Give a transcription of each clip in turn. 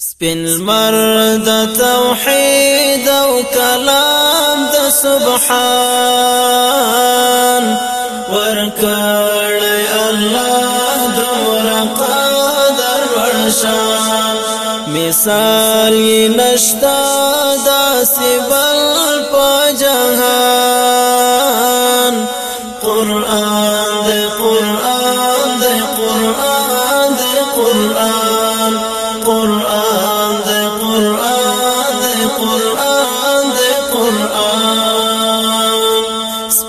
سپین المرد توحيد توحید او کلام د سبحان ورکړ الله دور قدر ورشان مثال نشتا د سبل په جهان قران د قران د قران د قران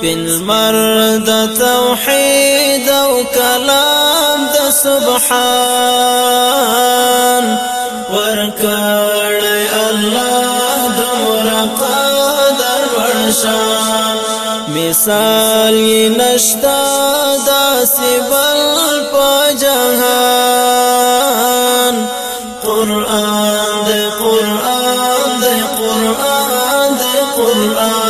پنزمر د توحيد او كلام د سبحان ورکړ الله د مرقدر ورشان مثال نشتا داس بل په جهان قران د قران د قران د قران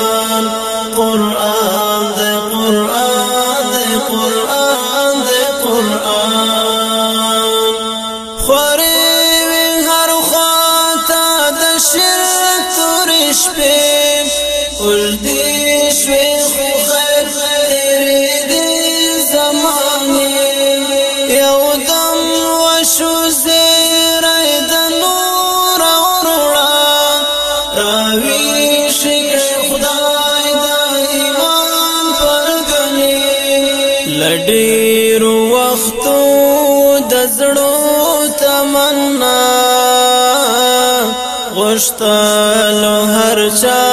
ډیر وخت د زړو تمنا غشتل هر چا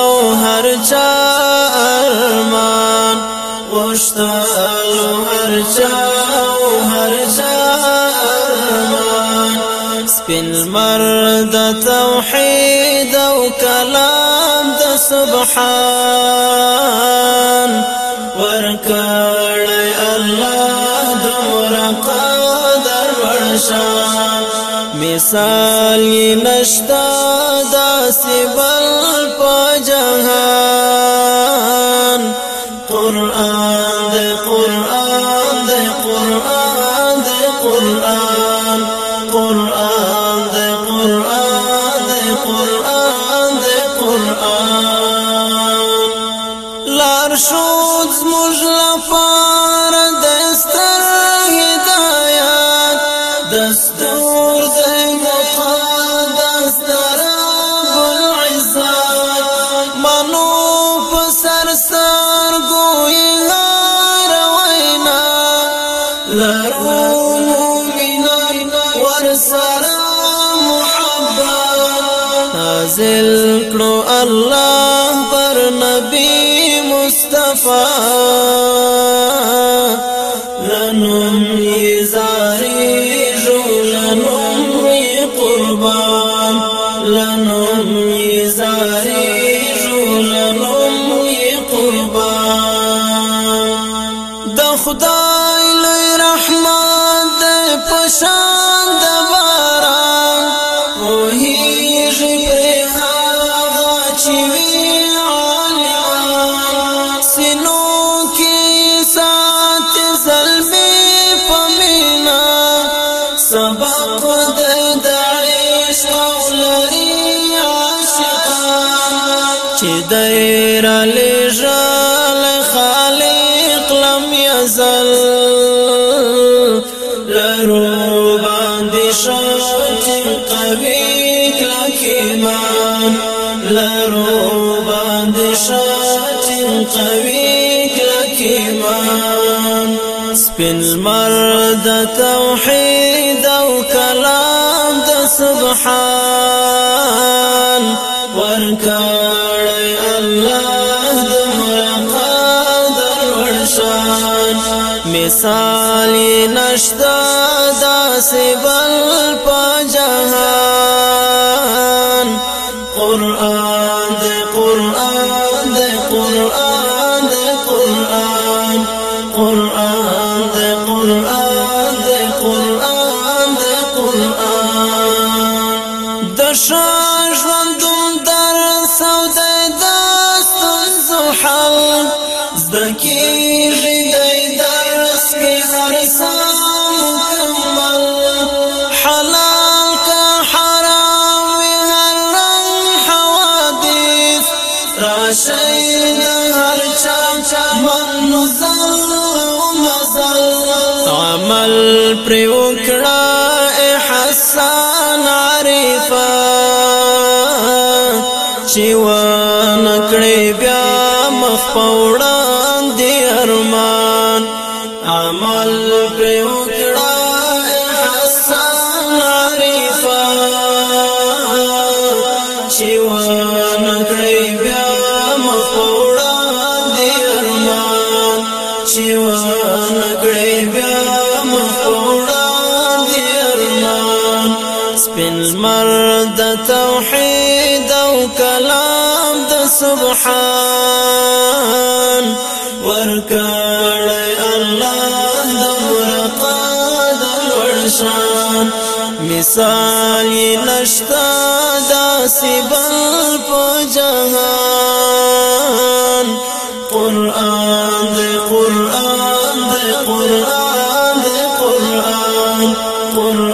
او هر چا ارمان غشتل هر چا او هر چا ارمان سپین مرد توحید او کلام د سبحان ورکا شا مثال نشتا داس بل پا جہان قرآن دے قرآن دے قرآن دے قرآن قرآن دے قرآن دے قرآن دے قرآن لارشود مجلفان نازل کرو الله پر نبی مصطفی لنم یزاری جو لنم ی قربان لنم یزاری جو لنم ی قربان د خدای لوی رحمت پشان د باران چې دیر علی خالق لم یزل لرو باندې شات قوی کلکمان لرو باندې شات قوی کلکمان سپن مرد توحید و کلام د سبحان ورکا مثال نشتا داس بل پا جهان قرآن دے قرآن دے قرآن دے قرآن قرآن دے قرآن دے قرآن دے قرآن دشان ژوندون در سوده دستون زحل زدکی شي د هر چا منو زل عمل پر وکړه احسان عارفه چې و نکړې بیا مخ پوړان دي ارمان عمل پر وکړه چې ونګړې بیا مخوړان دي ارمان سپین مر د توحید او کلام د سبحان ورکړ الله د مرقد ورشان مثال نشتا داسې بل په جهان قران القرآن